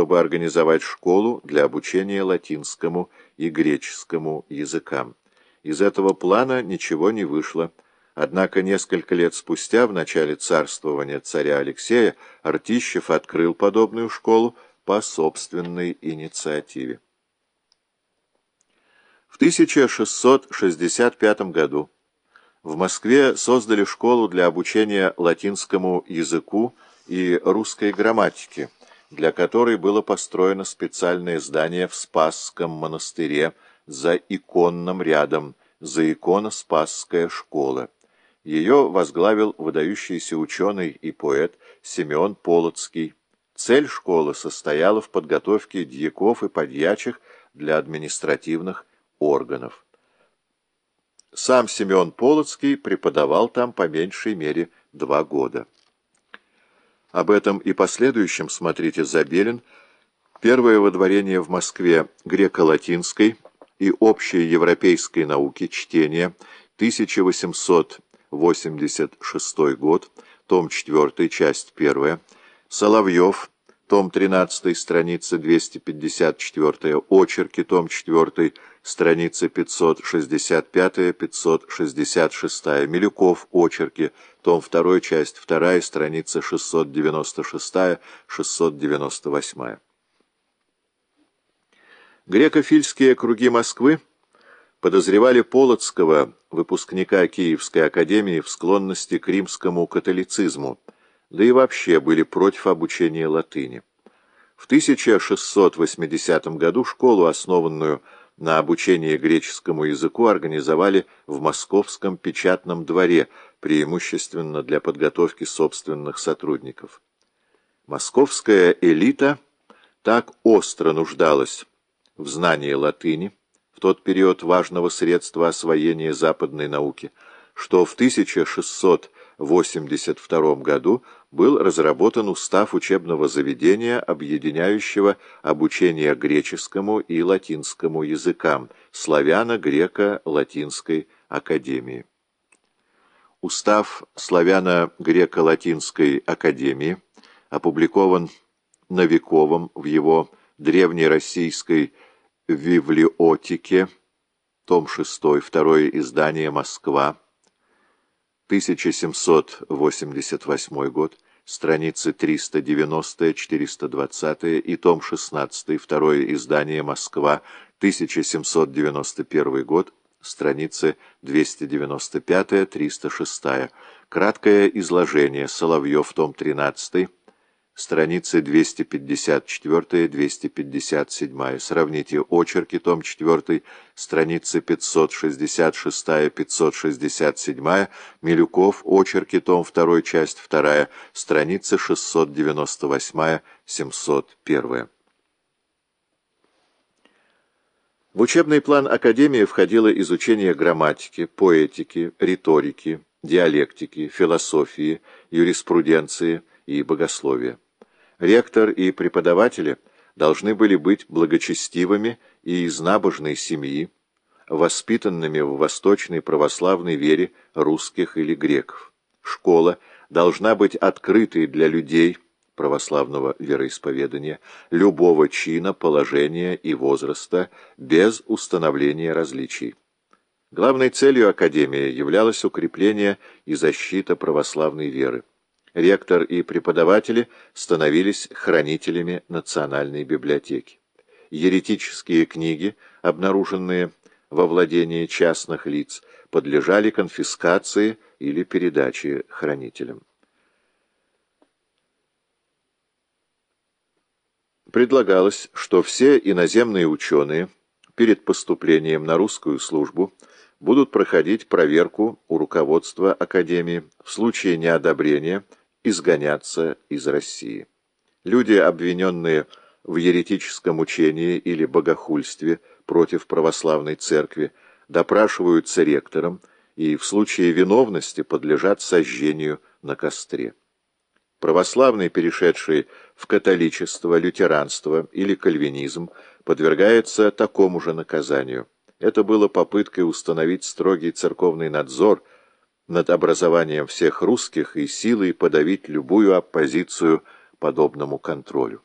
чтобы организовать школу для обучения латинскому и греческому языкам. Из этого плана ничего не вышло, однако несколько лет спустя, в начале царствования царя Алексея, Артищев открыл подобную школу по собственной инициативе. В 1665 году в Москве создали школу для обучения латинскому языку и русской грамматике, для которой было построено специальное здание в Спасском монастыре за иконным рядом, за иконо-спасская школа. Ее возглавил выдающийся ученый и поэт Симеон Полоцкий. Цель школы состояла в подготовке дьяков и подьячих для административных органов. Сам Семен Полоцкий преподавал там по меньшей мере два года. Об этом и последующем смотрите Забелин. Первое водворение в Москве греко-латинской и общей европейской науки чтения, 1886 год, том 4, часть 1, Соловьев, том 13, страница 254, очерки, том 4, страница 565-566, Милюков, очерки, том 2, часть 2, страница 696-698. Греко-фильские круги Москвы подозревали Полоцкого, выпускника Киевской академии, в склонности к римскому католицизму, да и вообще были против обучения латыни. В 1680 году школу, основанную на обучение греческому языку, организовали в Московском печатном дворе, преимущественно для подготовки собственных сотрудников. Московская элита так остро нуждалась в знании латыни, в тот период важного средства освоения западной науки, что в 1600 1982 году был разработан устав учебного заведения, объединяющего обучение греческому и латинскому языкам Славяно-Греко-Латинской академии. Устав Славяно-Греко-Латинской академии опубликован Новиковым в его древнероссийской библиотеке, том 6, второе издание «Москва», 1788 год, страницы 390-420 и том 16, второе издание «Москва», 1791 год, страницы 295-306. Краткое изложение. Соловьев, том 13, страницы 254-257. Сравните очерки, том 4, страницы 566-567. Милюков, очерки, том 2, часть 2, страницы 698-701. В учебный план Академии входило изучение грамматики, поэтики, риторики, диалектики, философии, юриспруденции и богословия. Ректор и преподаватели должны были быть благочестивыми и из набожной семьи, воспитанными в восточной православной вере русских или греков. Школа должна быть открытой для людей православного вероисповедания, любого чина, положения и возраста, без установления различий. Главной целью Академии являлось укрепление и защита православной веры. Ректор и преподаватели становились хранителями национальной библиотеки. Еретические книги, обнаруженные во владении частных лиц, подлежали конфискации или передаче хранителям. Предлагалось, что все иноземные ученые перед поступлением на русскую службу будут проходить проверку у руководства Академии в случае неодобрения – изгоняться из России. Люди, обвиненные в еретическом учении или богохульстве против православной церкви, допрашиваются ректором и в случае виновности подлежат сожжению на костре. Православный, перешедший в католичество, лютеранство или кальвинизм, подвергается такому же наказанию. Это было попыткой установить строгий церковный надзор – над образованием всех русских и силой подавить любую оппозицию подобному контролю.